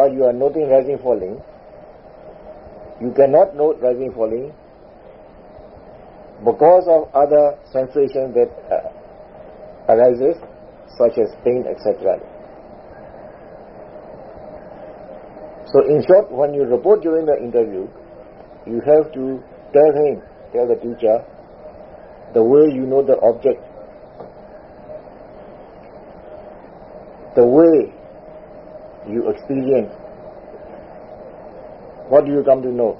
while you are noting rising falling, you cannot note rising falling because of other sensations that uh, arises such as pain etc. So in short, when you report during the interview, you have to tell him, tell the teacher, the way you know the object, the way experience, what do you come to know?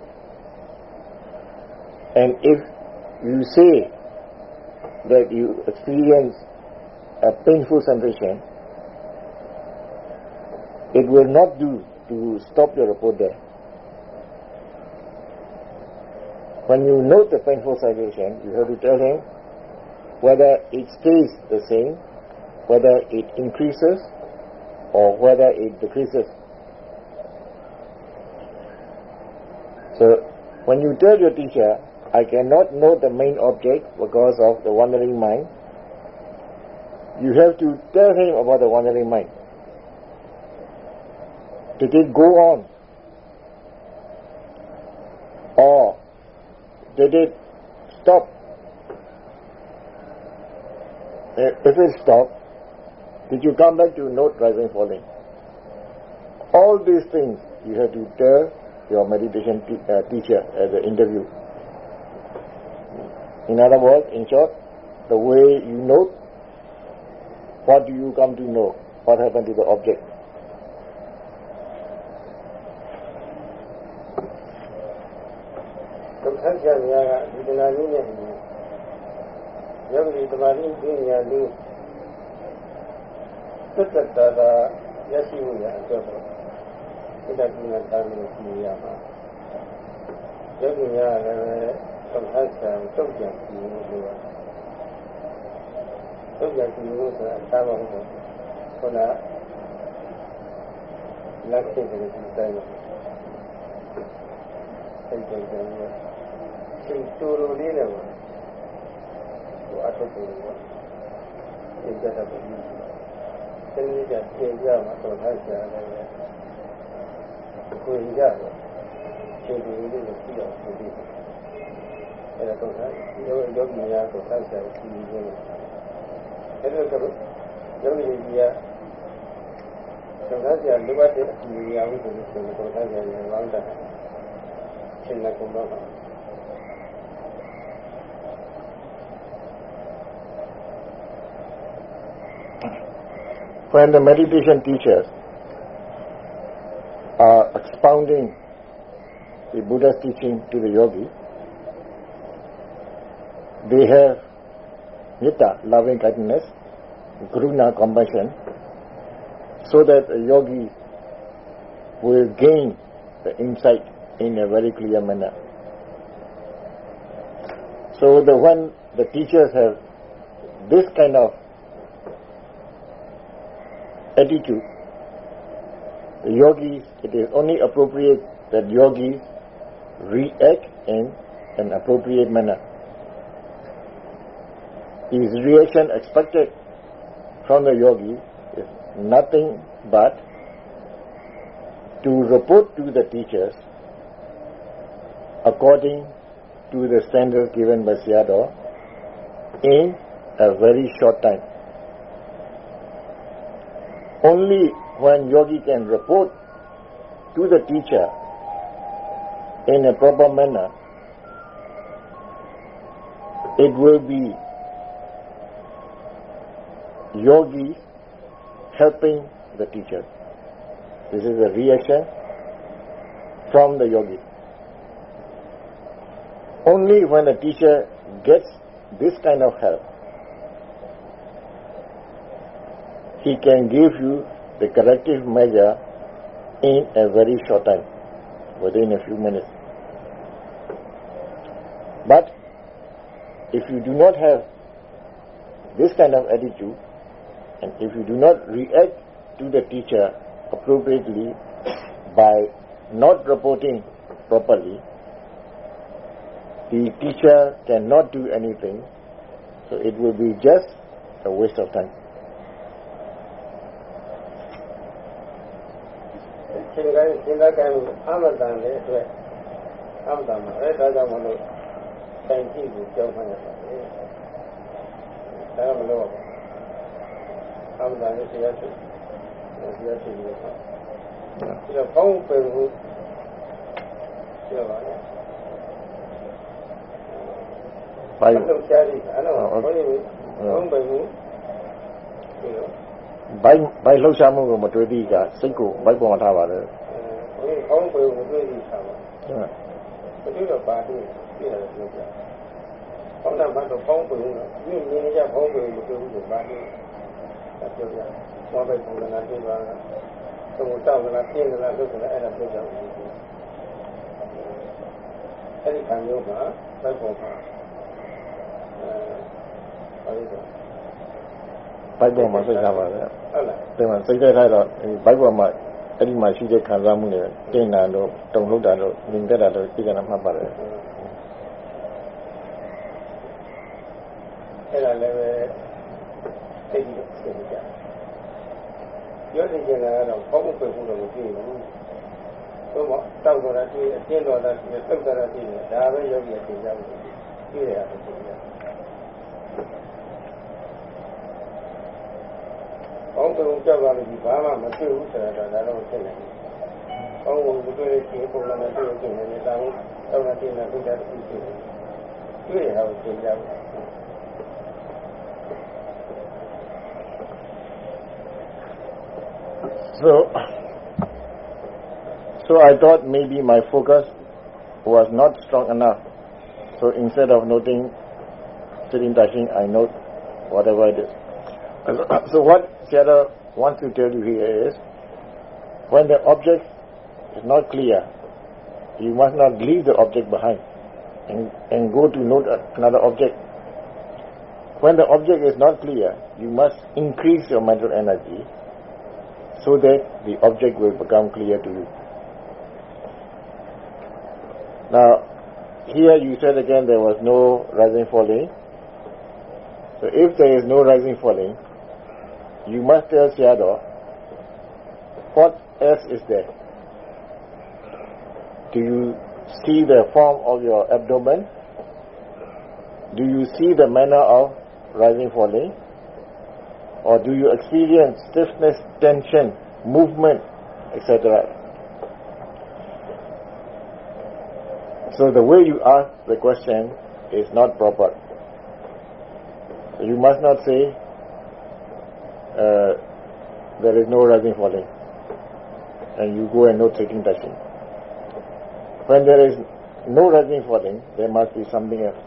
And if you say that you experience a painful sensation, it will not do to stop your report there. When you note the painful sensation, you have to tell him whether it stays the same, whether it increases, or whether it decreases. So, when you tell your teacher, I cannot know the main object because of the wandering mind, you have to tell him about the wandering mind. Did it go on? Or did it stop? If it stopped, did you come back to note rising falling? All these things you have to tell your meditation te uh, teacher as an interview. In other words, in short, the way you know, what do you come to know? What happened to the object? ပညာလေးသက်သက်သာသာရရှိမှုရအတွက်ပေါ့စိတ္တကိညာသာလို့ကြည့်ရမှာယောဂီများလည်းသုံးဟဆံတုတ်ပြန်ကြည့်လို့ပြောတုတ်ပြန်ကြည့်လို့ဆိုတာသာမဟုတ်ဘူးခုနလက်ရှိကလေးဒီတိုင်းပဲစိတ်ကြံကြံချိန်တူတူလေးနဲ့ပေါ့ဟိုအထုပ်ကိုပေါ့သင်ကြတာပဲဒီနေ့ကျပြင်ပြမှာတော့ထားကြတယ်ကိုရင်ကြတော့ချိ 作为一家子，就比如这个比较独立，呃，总裁有有几年总裁在第一个，那个什么，有几年，总裁在另外这个几年我们是总裁在网站，现在工作上。When the meditation teacher expounding the Buddha's teaching to the yogi, they have metta, loving kindness, karuna, compassion, so that the yogi will gain the insight in a very clear manner. So the when the teachers have this kind of attitude, the yogis, it is only appropriate that yogis react in an appropriate manner. His reaction expected from the yogi is nothing but to report to the teachers according to the standards given by Sayadaw in a very short time. Only when yogi can report to the teacher in a proper manner, it will be yogi helping the teacher. This is a reaction from the yogi. Only when the teacher gets this kind of help, he can give you the corrective measure in a very short time, within a few minutes. But if you do not have this kind of attitude, and if you do not react to the teacher appropriately by not reporting properly, the teacher cannot do anything, so it will be just a waste of time. စဉ်းစားစဉ်းစားကြလို့အမတန်လေးအတွက်အမတန်ပါအဲဒါကြောင့်မလို့ဆိုင်ကြည့်ကိုကြောက်မှရပါလေဒါမလို့အမတန်လေးတရားသူတရားသူလို့ပါဒီတော့ဘောင်းပယ်ကိုပြောပါလားပါရတော့ကြားရည်အဲ့တော့ဘယ်လိုဘုံဘယ်လို ဘိုက်ဘိုက်လှုပ်ရှားမှုကိုမတွေ့သည့်ကစိတ်ကိုဘိုက်ပေါ်မှာထားပါတယ်ဘယ်ကောင်းပေကိုတွေ့သည့်ထားပါဟုတ်မတွေ့တော့ပါတွေ့ပြရတယ်ပြောပြကောင်းတာမှတော့ကောင်းပေကိုမြင်မြင်ကြကောင်းပေကိုမတွေ့ဘူးဆိုပါတွေ့ပြောပြဘောပဲပုံစံနဲ့တွေ့ပါတော့တောက်လာပြင်းလာလို့ဆိုတော့အဲ့ဒါပြောကြတယ်အဲ့ဒီခံမျိုးမှာဘိုက်ပေါ်မှာအဲဘာလို့ဘိုက်ပေါ်မှာစိတ်ထားပါလေ ဟုတ်လားဒီမှာစိတ်ထားတော့ဘိုက်ပေါ်မှာအဲ့ဒီမှာရှိတဲ့ခံစားမှုတွေတင်တာတော့တုံလို့တာတော့ငြိမ်သက်တာတော့သိကြတာမှတ်ပါတယ်အဲ့ဒါလည်းပဲသိပြီးတော့သိကြပြောနေကြတာကတော့ဘောက်ဖို့ဖို့တော့မသိဘူးသို့မဟုတ်တောက်တော့တာတွေ့အတင်းတော်တာတွေ့တုတ်တာတွေ့တယ်ဒါပဲယောဂီအသိကြဘူးတွေ့ရတယ် ကြကောင်းတုံကြောက်ပါလို့ဒီဘာမှမတွေ့ဘူးဆိုတာတော့ဒါတော့ဖြစ်နေတယ်။ကောင်းကိုတွေ့ရချင်းပုံလာနဲ့တွေ့ရချင်းလည်းတောင်းတောင်းတဲ့နဲ့တွေ့တဲ့သူဖြစ်တယ်။တွေ့ရအောင်သင်ကြဘူး။ So, so I thought maybe my focus was not strong enough. So instead of noting sitting touching, I note whatever it is. So what Sayadaw wants to tell you here is, when the object is not clear, you must not leave the object behind and, and go to note another object. When the object is not clear, you must increase your mental energy so that the object will become clear to you. Now, here you said again there was no rising falling. So if there is no rising falling, you must tell Sayadaw, what else is there? Do you see the form of your abdomen? Do you see the manner of rising, falling? Or do you experience stiffness, tension, movement, etc.? So the way you ask the question is not proper. You must not say, uh, there is no rising falling and you go and no taking touching. When there is no rising falling, there must be something else.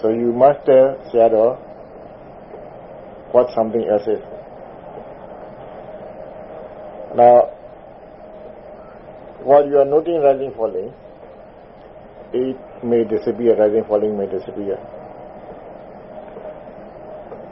So you must tell Sayadaw what something else is. Now, while you are noting rising falling, it may disappear, rising falling may disappear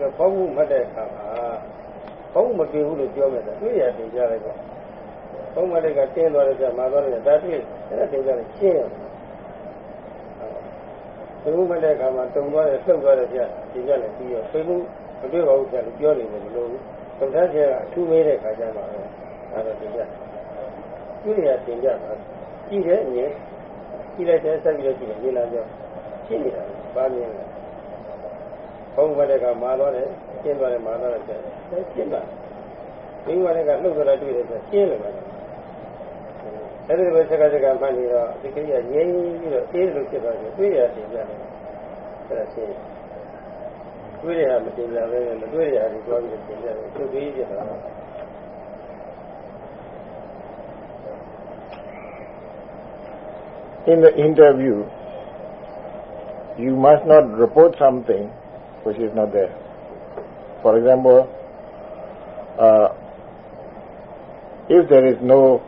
တော့ဘောက်မှုမှတ်တဲ့အခါမှာဘောက်မတွေ့ဘူးလို့ပြောမယ်ဆိုတွေ့ရတင်ကြလိုက်တော့ဘောက်မှတ်တဲ့ကတင်းသွားတဲ့ကြမှာသွားတယ်ဒါတွေ့အဲ့ဒါတင်ကြတယ်ရှင်းရတယ်ဘုံမှတ်တဲ့အခါမှာတုံသွားတယ်လှုပ်သွားတယ်ပြတင်ကြတယ်ပြီးရောဘုံမှုမတွေ့ပါဘူးပြလို့ပြောနေတယ်မလို့သုတ်သားကျကအထူးမေးတဲ့ခါကျမှပဲအဲ့ဒါတင်ကြတွေ့ရတင်ကြတာကြည့်တယ်အမြင်ကြည့်လိုက်တဲ့ဆက်ပြီးတော့ကြည့်တယ်နေလာကြောရှင်းနေတာပါမြင်တယ် ဘုံဘက်ကမာသွားတယ်ကျင်းသွားတယ်မာသွားတယ်ကျတယ်ကျင်းတာဘိဝရကလှုပ်သွားတွေ့တယ်ဆိုကျင်းတယ်ပဲအဲ့ဒီလိုစကားစကားမှန်ပြီးတော့ဒီကိရိယာငြိမ်းပြီးတော့အေးလို့ဖြစ်သွားတယ်တွေ့ရတင်ကြတယ်အဲ့ဒါရှင်းတွေ့ရမတင်ကြပဲမတွေ့ရဘူးသွားပြီးတင်ကြတယ်သူပြီးပြတာ In the interview, you must not report something which is not there. For example, uh, if there is no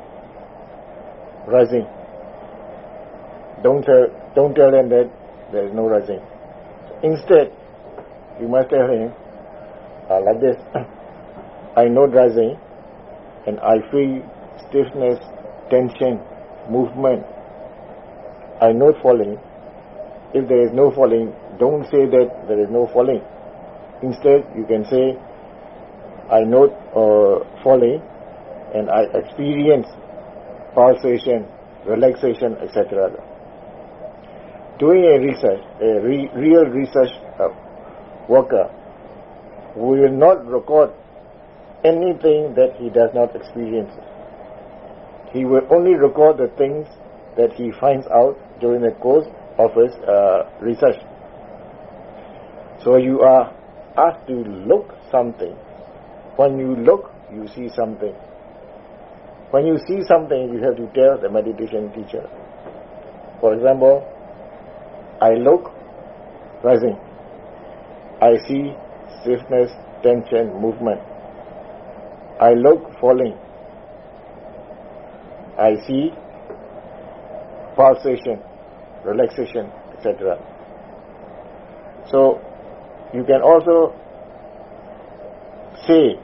rising, don't tell, don't tell him that there is no rising. Instead, you must tell him uh, like this I know rising and I feel stiffness, tension, movement. I know falling. If there is no falling, don't say that there is no falling. Instead, you can say, I note uh, falling and I experience pulsation, relaxation, etc. Doing a research, a re real research uh, worker, will not record anything that he does not experience. He will only record the things that he finds out during the course of his uh, research. So you are asked to look something. When you look, you see something. When you see something, you have to tell the meditation teacher. For example, I look rising. I see stiffness, tension, movement. I look falling. I see pulsation, relaxation, etc. So, you can also say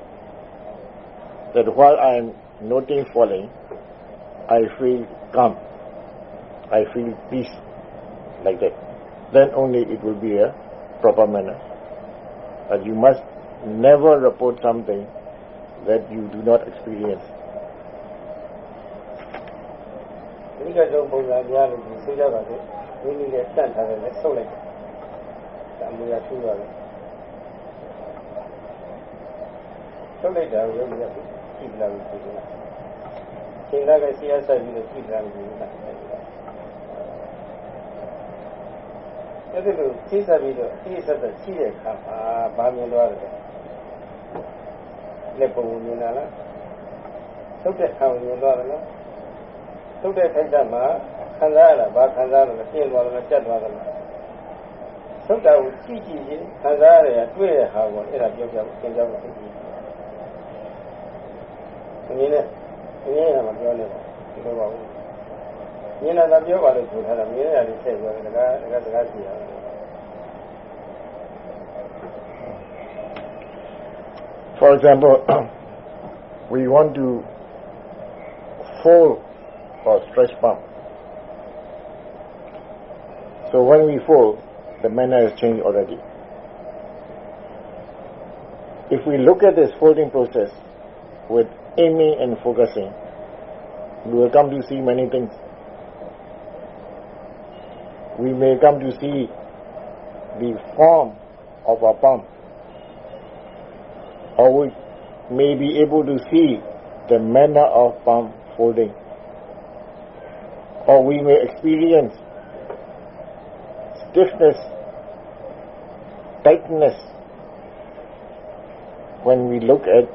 that while I am noting falling, I feel calm, I feel peace, like that. Then only it will be a proper manner. But you must never report something that you do not experience. ဒီကဆုံးပုံစံများလို့ဆိုကြပါစို့မိမိနဲ့တန့်ထားတယ်လည်းဆုပ်လိုက်တယ်အမူအရာထူးပါတယ်ဆုပ်လိုက်တာကိုလည်းကြည့်လာလို့ဆိုတယ်ချိန်လာကစီးရဆိုင်ပြီးတော့ကြည့်လာလို့ဆိုတာအဲ့ဒီလိုသိစားပြီးတော့အသိဆက်သက်ရှိတဲ့အခါမှာဘာမြင်သွားတယ်လက်ပုံမြင်လာလားသုတ်တဲ့ခံမြင်သွားတယ်လား သုတ်တဲ့ခိုက်တာမှာခံစားရတာဘာခံစားရလဲပြင်းသွားတယ်လားကြက်သွားတယ်လားသုတ်တာကိုကြည့်ကြည့်ချင်းခံစားရတဲ့တွေ့တဲ့ဟာကိုအဲ့ဒါပြောပြသင်ကြပါဦးအင်းနဲ့အင်းရမှာပြောနေပါဒီလိုပါဘူးမြင်လာတာပြောပါလို့ဆိုထားတာမြင်ရတာလေးဆက်ပြောတယ်တကားတကားစကားကြည့်ရအောင် For example, we want to fold or stretch pump. So when we fold, the manner has changed already. If we look at this folding process with aiming and focusing, we will come to see many things. We may come to see the form of a pump or we may be able to see the manner of palm folding. Or we may experience stiffness, tightness when we look at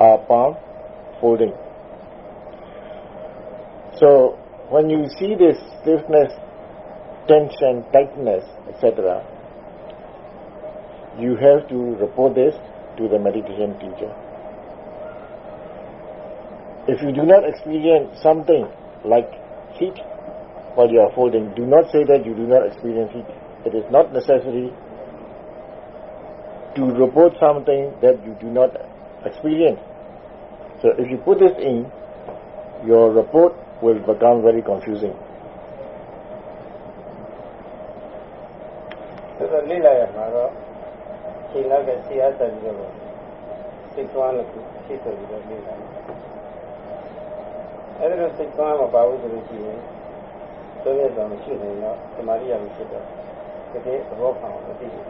our palm folding. So when you see this stiffness, tension, tightness, etc., you have to report this to the meditation teacher. If you do not experience something like heat while you are folding. Do not say that you do not experience heat. It is not necessary to report something that you do not experience. So if you put this in, your report will become very confusing. So the lila yamaro, kila kasi asa jibo, six one. အဲ့ဒါလို့စိတ်သွမ်းမပါဘူးဆိုလို့ရှိရင်သုံးရဆောင်မရှိနေတော့သမာဓိရမဖြစ်တော့တကယ်သဘောပေါက်အောင်သိတယ်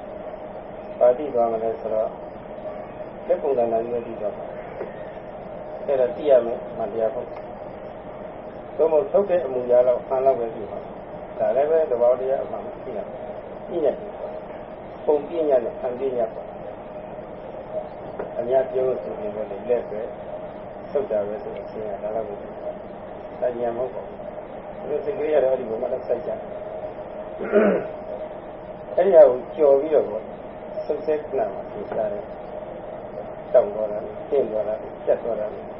ပါတိသွားမလဲဆိုတော့လက်ပုံစံနဲ့လည်းသိတော့အဲ့ဒါသိရမယ်မှတရားပေါ့သို့မဟုတ်ထုတ်တဲ့အမူအရာတော့ဖန်လောက်ပဲသိပါဒါလည်းပဲသဘောတရားအမှန်သိရတယ်သိရတယ်ပုံပြညာနဲ့ဖန်ပြညာပေါ့အများပြောလို့ဆိုရင်လည်းလက်ပဲသုတ်တာပဲဆိုအချင်းကဒါ တော့ဘူး။ဒါညာမဟုတ်ပါဘူး။ဒီစိတ်ကလေးရတော့ဒီဘုံမှာတော့စိုက်ကြ။အဲဒီဟာကိုကြော်ပြီးတော့ဆုတ်ဆက်ကလာမှသိစားတယ်။တောက်သွားတာ၊ကျင့်သွားတာ၊ကျက်သွားတာ။အဲ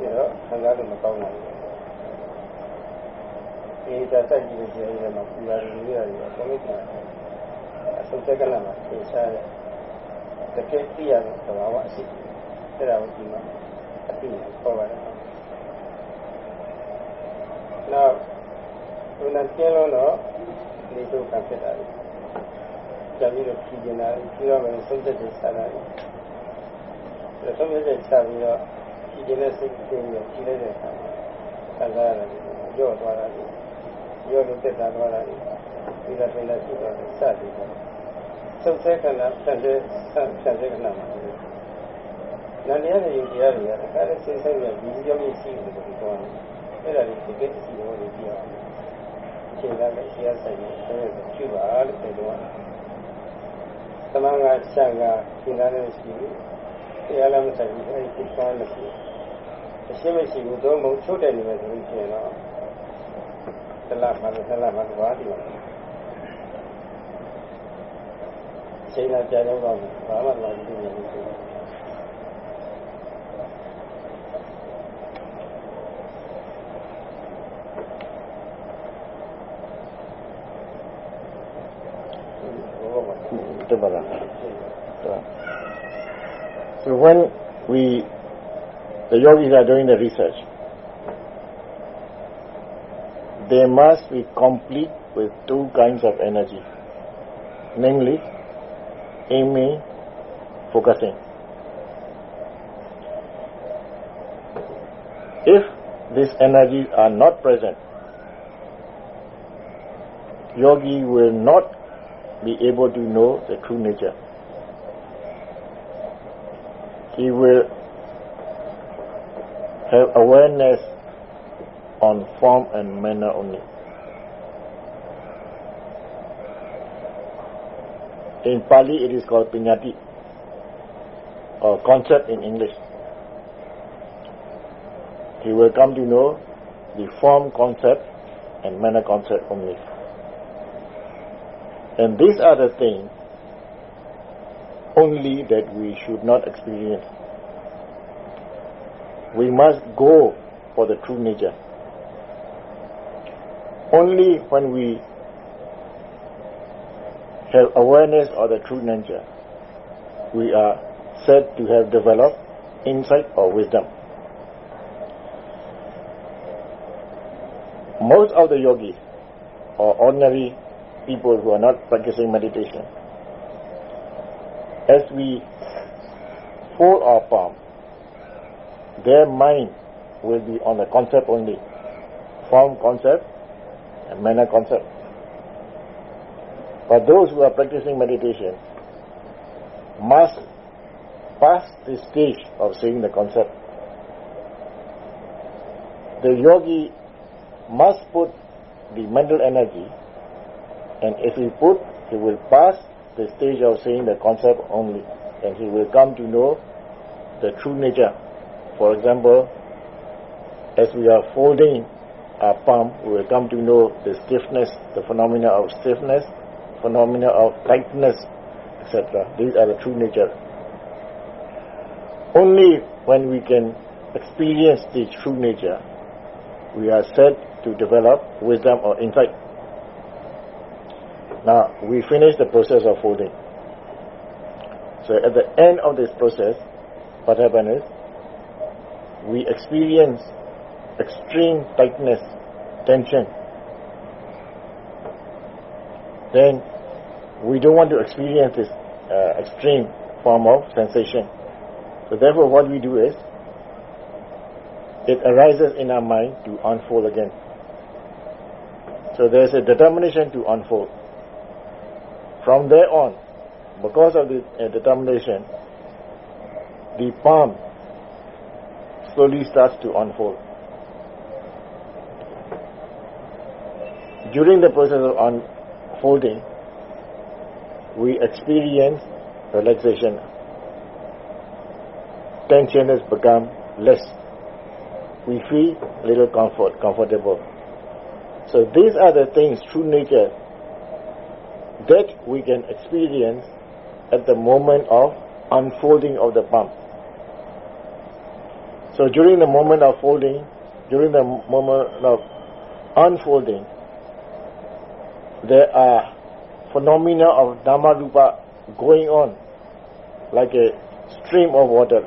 ပြီးတော့ခံစားလို့မကောင်းနိုင်ဘူးဒီဒါတက်ကြည့်လို့ရှိရင်လည်းပူရတယ်လို့ရတယ်အကုန်လုံးကအဆုံးသက်ကလာမှာသင်ရှားတယ်တကယ်သိရတဲ့သဘာဝအရှိအဲ့ဒါကိုဒီမှာအသိခေါ်ပါတယ် နောက်ဘုရားကျင်းလို့တော့ဒီဒုက္ခဖြစ်တာလေကြာပြီးတော့ဖြည်နေတာပြီးတော့လည်းဆုံးသက်တဲ့ဆရာတွေဒါဆုံးသက်တဲ့ချပြီးတော့ဖြည်နေတဲ့စိတ်ကိုဖြည်လိုက်တဲ့အခါမှာသံဃာရတယ်ကြော့သွားတာလေရောလို့တက်တာသွားတာလေဒီကထိလိုက်ပြီးတော့စသည်ပေါ့သုတ်ဆဲခဏဆန်တဲ့ဆန်ဆန်တဲ့ခဏမှာနန္တရားတွေယူတရားတွေကအဲ့ဒါစိတ်ဆိုင်ရဒီကြောင့်ရှိတယ်လို့ပြောတယ် အဲ့ဒါတွေတကယ်ရှိတယ်လို့ပြောတယ်အချိန်ကလည်းတရားဆိုင်နေတယ်ပြုပါလို့ပြောတယ်သမန်ကရှံကဒီနာနဲ့ရှိဘူးတရားလည်းမဆိုင်ဘူးအဲ့ဒီကောင်းလို့ရှိအရှင်းမရှိဘူးတော့မဟုတ်ချုပ်တယ်နေမယ်ဆိုရင်တော့တလမှလည်းတလမှသွားတယ်ချိန်လာကြတော့ဘာမှမလာဘူး to So, so when we, the yogis are doing the research, they must be complete with two kinds of energy, namely aiming, focusing. If these energies are not present, yogi will not be able to know the true nature. He will have awareness on form and manner only. In Pali it is called paññatti or concept in English. He will come to know the form concept and manner concept only. And these are the things only that we should not experience. We must go for the true nature. Only when we have awareness of the true nature, we are said to have developed insight or wisdom. Most of the yogis or ordinary people who are not practicing meditation. As we fold our palm, their mind will be on the concept only, form concept and manner concept. But those who are practicing meditation must pass the stage of seeing the concept. The yogi must put the mental energy and if he put, he will pass the stage of seeing the concept only. And he will come to know the true nature. For example, as we are folding our palm, we will come to know the stiffness, the phenomena of stiffness, phenomena of tightness, etc. These are the true nature. Only when we can experience the true nature, we are said to develop wisdom or insight. Now, we finish the process of folding. So at the end of this process, what happens is, we experience extreme tightness, tension. Then, we don't want to experience this uh, extreme form of sensation. So therefore what we do is, it arises in our mind to unfold again. So there's a determination to unfold. From there on, because of the uh, determination, the palm slowly starts to unfold. During the process of unfolding, we experience relaxation. Tension has become less. We feel a little comfort, comfortable. So these are the things, true nature, that we can experience at the moment of unfolding of the palm. So during the moment of folding, during the moment of unfolding, there are phenomena of Nama Rupa going on like a stream of water.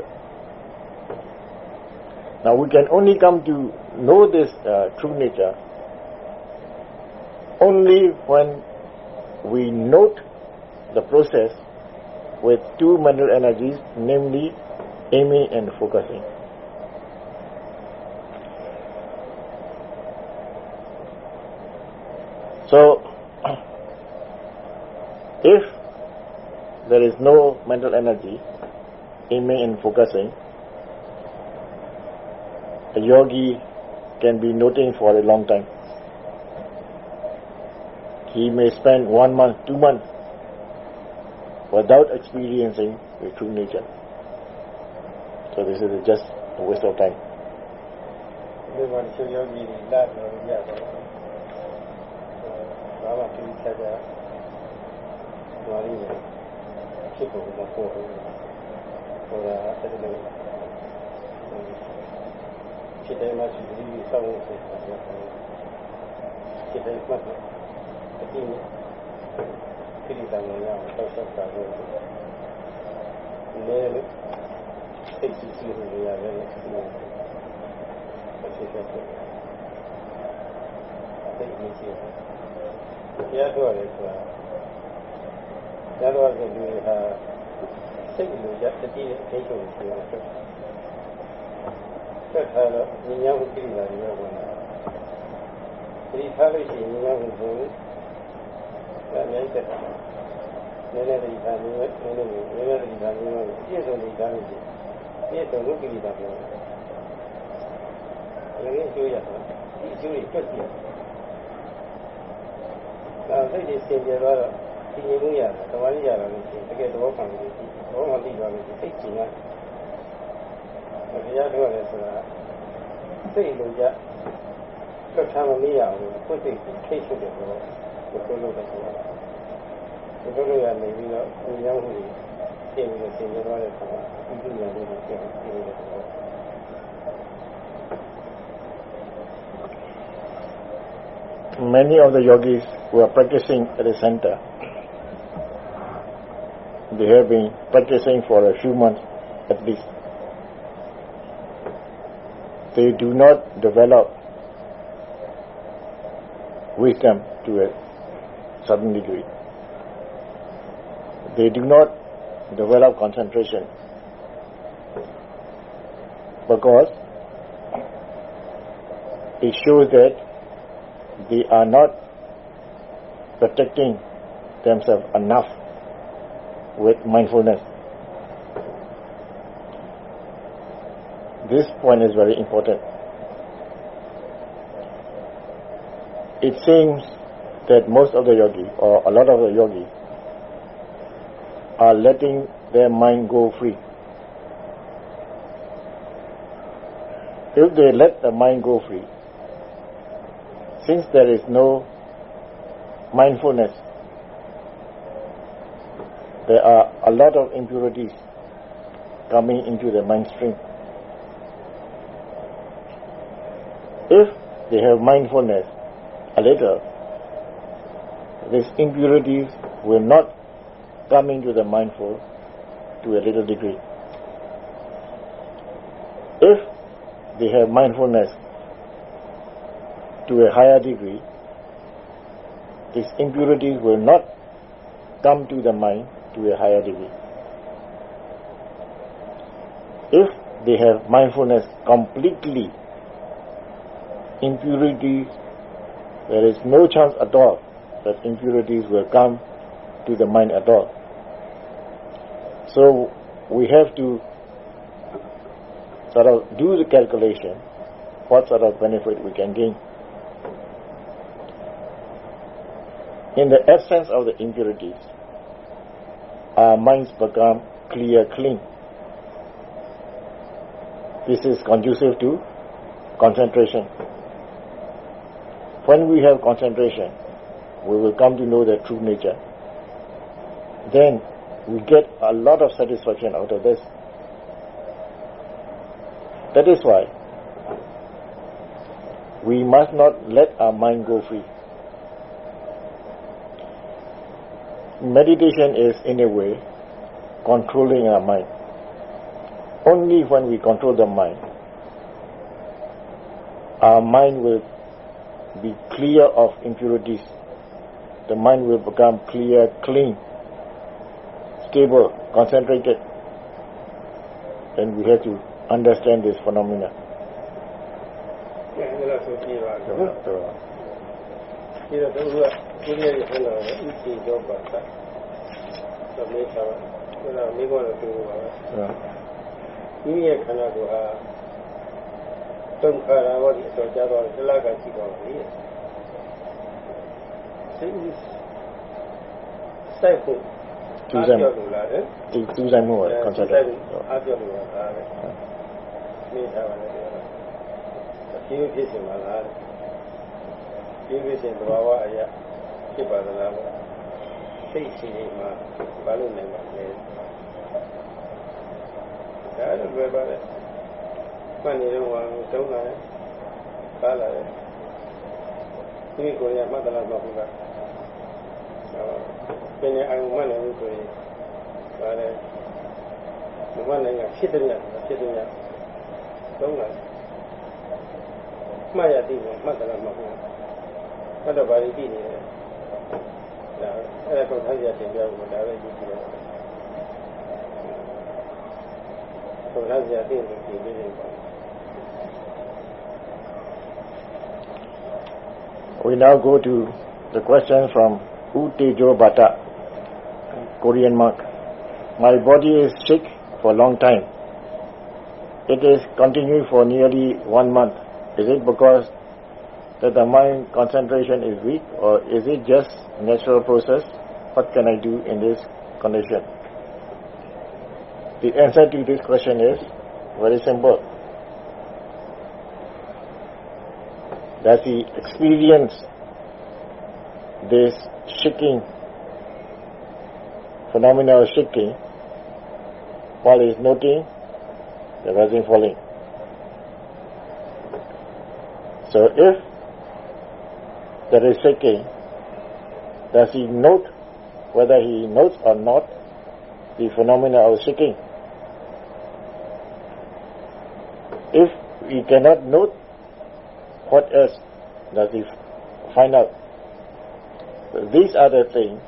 Now we can only come to know this uh, true nature only when we note the process with two mental energies, namely aiming and focusing. So, if there is no mental energy, aiming and focusing, a yogi can be noting for a long time. He may spend one month, two months without experiencing the true nature. So this is just a waste of time. တိခိရိတံရအောင်ဆောက်ဆောက်တာလို့လဲလေစိတ်ကြည့်ကြည့်လို့ရတယ်လို့ပြောတယ်ဖြစ်ဖြစ်တယ်စိတ်ကြည့်ကြည့်ရတော့လေဆိုတာကျတော့ကလူဟာစိတ်လိုရတတိရဲ့အိတ်ကိုပြောတာဆက်ထားတော့ဉာဏ်ဝိပဿနာရောဝင်တာဒီထားလို့ရှိရင်ဉာဏ်ကို အများကြီးတက်တာနည်းနည်းဒီထားနည်းနည်းနည်းနည်းနည်းနည်းဒီထားနည်းနည်းပြည့်စုံဒီထားလို့ရှိရင်ပြည့်စုံလို့ကိလေသာပြောလည်းအကျိုးရတယ်ဒီအကျိုးတွေတက်ပြီးဒါစိတ်တွေစင်ကြယ်သွားတော့ဒီငြိမ်မှုရတယ်သမာဓိရတာလို့ရှိရင်တကယ်သဘောခံလို့ရှိသဘောမှသိသွားလို့ရှိစိတ်ကျင်ရတယ်တရားပြောရတယ်ဆိုတာစိတ်လိုကြလွတ်ထားမမရအောင်လို့ကိုယ်စိတ်ကိုထိတ်ချုပ်တယ်ဆိုတော့ ကိုယ်လိုတယ်ဆိုတော့ဒီလိုလိုရနေပြီးတော့ဉာဏ်မှုတွေသိပြီးတော့သင်ကြသွားတဲ့အခါမှာဒီလိုဉာဏ်လေးကိုပြန်ပြီးတော့ Many of the yogis who are practicing at the center, they have been practicing for a few months at least. They do not develop wisdom to a certain degree. They do not develop concentration because it shows that they are not protecting themselves enough with mindfulness. This point is very important. It seems that most of the yogis, or a lot of the yogis, are letting their mind go free. If they let the mind go free, since there is no mindfulness, there are a lot of impurities coming into the mind stream. If they have mindfulness a little, these impurities will not come into the mindful to a little degree. If they have mindfulness to a higher degree, these impurities will not come to the mind to a higher degree. If they have mindfulness completely, impurities, there is no chance at all that impurities will come to the mind at all. So we have to sort of do the calculation what sort of benefit we can gain. In the absence of the impurities, our minds become clear, clean. This is conducive to concentration. When we have concentration, we will come to know the true nature. Then we get a lot of satisfaction out of this. That is why we must not let our mind go free. Meditation is, in a way, controlling our mind. Only when we control the mind, our mind will be clear of impurities. The mind will become clear, clean, stable, concentrated. Then we have to understand this phenomena. အဲ့ စိတ်စိုက်ဖို့ကျူးစမ်းပြောလို့လားတဲ့ဒီကျူးစမ်းမှုကို concentrate အားပြောလို့လားတဲ့မိသားပါလေအဖြစ်ဖြစ်စင်ပါလားဒီဖြစ်စင်သဘာဝအရာဖြစ်ပါသလားစိတ်ရှိနေမှာဘာလို့နိုင်ပါလဲဒါလည်းပဲပါလေမှန်နေတော့ဟောတုံးလာတယ်ပါလာတယ်ဒီကိုရမှတ်တယ်လားမဟုတ်ဘူးက ပင်နေအောင်မှတ်နေလို့ဆိုရင်ပါလေမမှတ်နိုင်ကဖြစ်တယ်ဖြစ်တယ်တုံးလာမှတ်ရသည်မှတ်တယ်လားမဟုတ်ဘူးမှတ်တော့ဘာလို့ကြည့်နေလဲဒါအဲ့ဒါကိုထားရတင်ပြဖို့ဒါပဲကြည့်ကြည့်ရအောင်ဆိုတော့ကြာတဲ့ဒီလိုလေးပါ We now go to the question from Utejo Bata, Korean monk. My body is sick for a long time. It is continuing for nearly one month. Is it because that the mind concentration is weak or is it just natural process? What can I do in this condition? The answer to this question is very simple. Does he experience this shaking, phenomena of shaking, while is noting the rising falling? So if there is shaking, does he note whether he notes or not the phenomena of shaking? If he cannot note, what else does he find out? So these are the things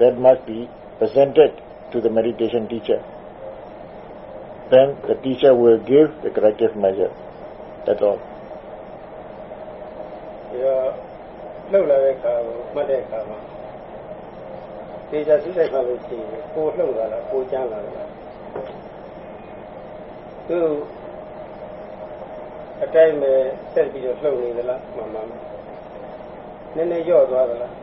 that must be presented to the meditation teacher. Then the teacher will give the corrective measure. That's all. ဒီတော့လှုပ်လာတဲ့ခါကိုမှတ်တဲ့ခါမှာဒီကြစိတ်ခိုက်မှလို့ရှိရင်ကိုလှုပ်လာလားကိုကျန်းလာလားသူအတိုင်းပဲဆက်ပြီးတော့လှုပ်နေသလားမှန်မှန်နည်းနည်းညော့သွားသလား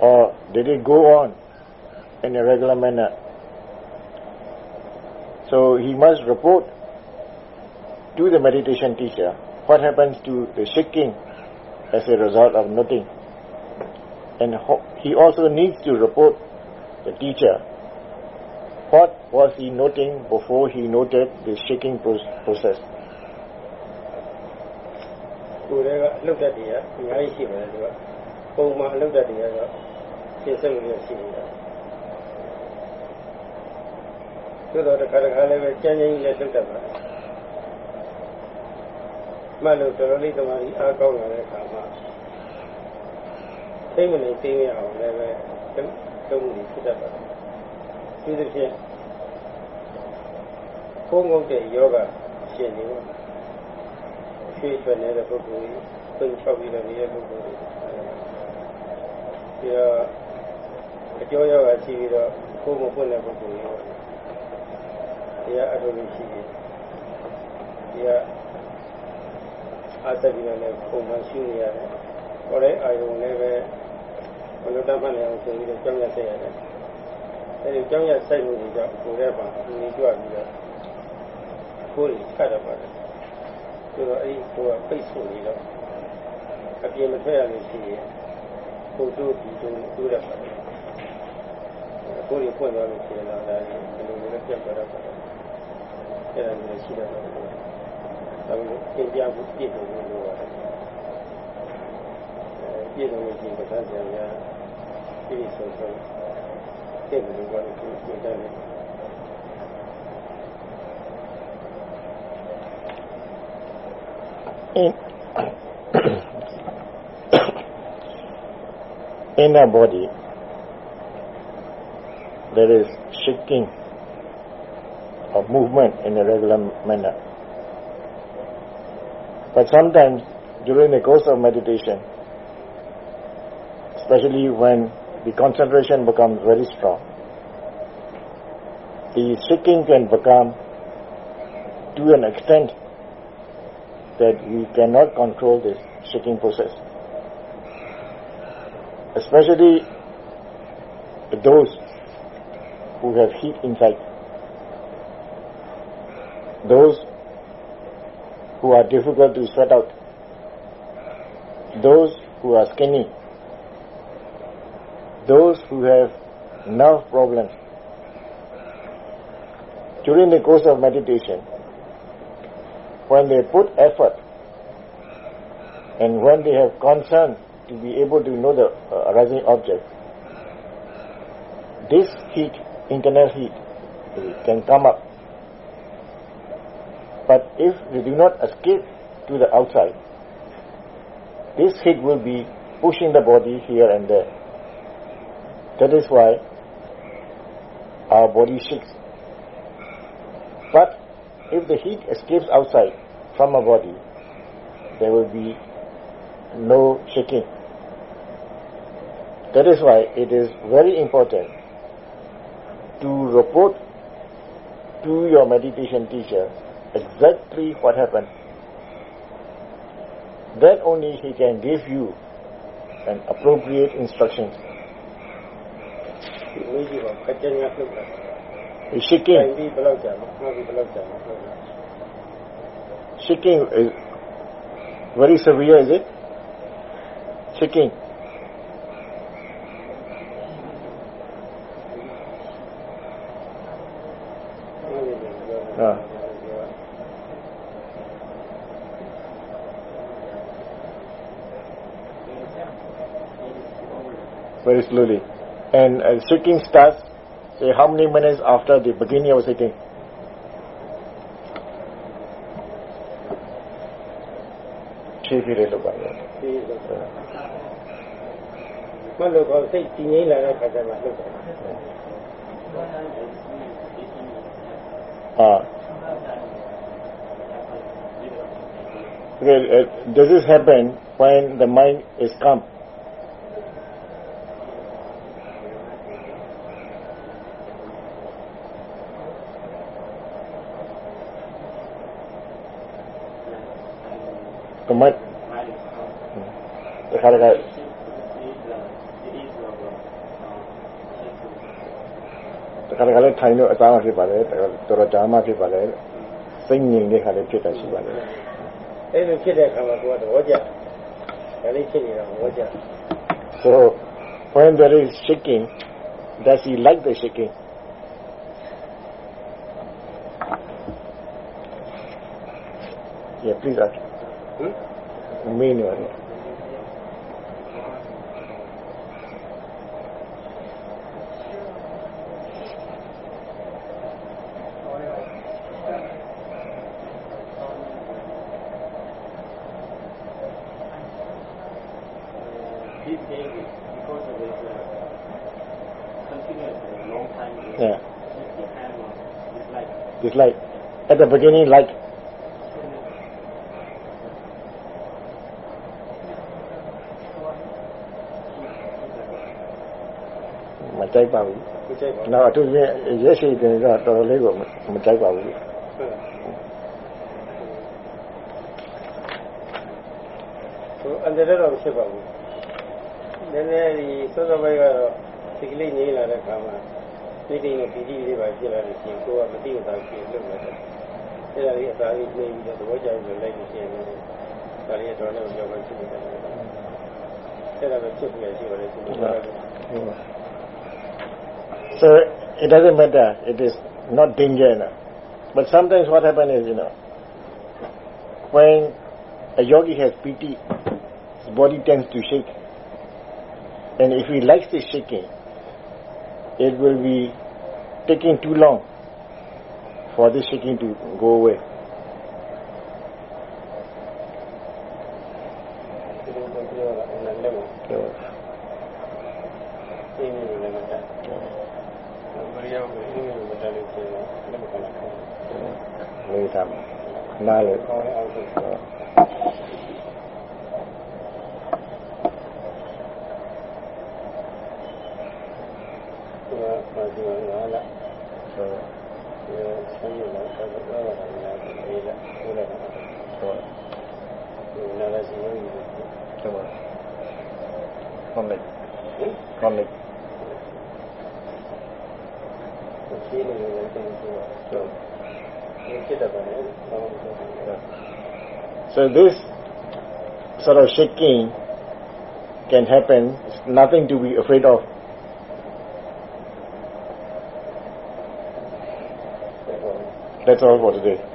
Or did it go on in a regular manner? So he must report to the meditation teacher what happens to the shaking as a result of noting and ho- he also needs to report the teacher what was he noting before he noted the shaking pro- process. ကိုယ်ကအလုပ်တတ်တယ်ကအများကြီးရှိပါတယ်သူကပုံမှန်အလုပ်တတ်တယ်ကတော့ ရှင်းစက်လို့ရရှိနေတာသို့တော့တစ်ခါတစ်ခါလည်းပဲကြမ်းကြမ်းကြီးလည်းလုပ်တတ်ပါတယ်မှတ်လို့တော်တော်လေးသမားကြီးအားကောင်းလာတဲ့အခါမှာသိမနေသိရအောင်လည်းပဲသုံးမှုဖြစ်တတ်ပါတယ်ဒီတစ်ချက်ဘုံငုတ်တဲ့ယောဂရှင်နေပါရွှေ့ထွက်နေတဲ့ပုဂ္ဂိုလ်ကြီးပိန်ချောက်ပြီးတော့နေတဲ့ပုဂ္ဂိုလ်ကြီးပြီးတော့ အကျော်ယောဂရှိပြီးတော့ကိုယ်မပွင့်တဲ့ပုဂ္ဂိုလ်ကြီးတရားအထုပ်ရှိပြီးဒီကအားသက်ပြီးတော့လည်းပုံမှန်ရှိနေရတယ်။ဟောတဲ့အာယုံလည်းပဲဘလို့တတ်မှတ်နေအောင်ဆိုပြီးတော့ကြောင်းရဆက်ရတယ်။အဲဒီကြောင်းရဆက်မှုတွေကြောင့်ကိုယ်ထဲမှာနေကြွပြီးတော့ကိုယ်ကြီးချတတ်ပါတယ်။ဆိုတော့အဲဒီကိုယ်ကပိတ်ဆို့နေတော့အပြင်မထွက်ရလို့ရှိရင်ကိုယ်တို့ဒီတို့တို့ရပါတယ်။ 多里混乱的时间，来可能没个变革的，现在这个气氛很多，咱们不变革更多了。业种问题不算是人家对你所说的电关的负责任。In in a body. There is shaking or movement in a regular manner. But sometimes during the course of meditation, especially when the concentration becomes very strong, the shaking can become to an extent that we cannot control this shaking process. Especially those who have heat inside. Those who are difficult to sweat out. Those who are skinny. Those who have nerve problems. During the course of meditation, when they put effort and when they have concern to be able to know the uh, arising object, this heat, internal heat, can come up. But if they do not escape to the outside, this heat will be pushing the body here and there. That is why our body shakes. But if the heat escapes outside from our body, there will be no shaking. That is why it is very important to report to your meditation teacher exactly what happened. Then only he can give you an appropriate instructions. shaking. Shaking is very severe, is it? shaking? Ah. Very slowly. And uh, shaking starts, say, how many minutes after the beginning of shaking? Three period of time. ဒီလိုမလို့တော့စိတ်တည်ငြိမ်လာတဲ့ခါကျမှလှုပ်တာ Ah. uh, does this happen when the mind is calm? The mind, တ ခါတခါတခါတခါလည်းထိုင်လို့အသားမဖြစ်ပါလေတော်တော်ကြာမှဖြစ်ပါလေစိတ်ငြိမ်တဲ့ခါလည်းဖြစ်တာရှိပါလေ အဲ့လိုဖြစ်တဲ့အခါမှာကိုယ်ကသဘောကျဒါလေးဖြစ်နေတာသဘောကျ So when there is shaking, does he like the shaking? Yeah, please ask. ဟင် Main one. the beginning like mà cháy vào nào tôi nghe dễ xin thì ra tôi lấy rồi mà cháy vào ăn thế đó sẽ vào nên là thì số giờ bây giờ thì cái này là cái mà ဒီနေ့ဒီဒီလေးပါဖြစ်လာလို့ရှိရင်ကိုကမသိတာဖြစ်လို့ပဲ So it doesn't matter, it is not danger enough. But sometimes what happens is, you know, when a yogi has piti, his body tends to shake. And if he likes this shaking, it will be taking too long for the seeking to go away. नहीं था ना ले Knowledge. Knowledge. So feeling and everything. So, so this sort of shaking can happen. It's nothing to be afraid of. That's all for today.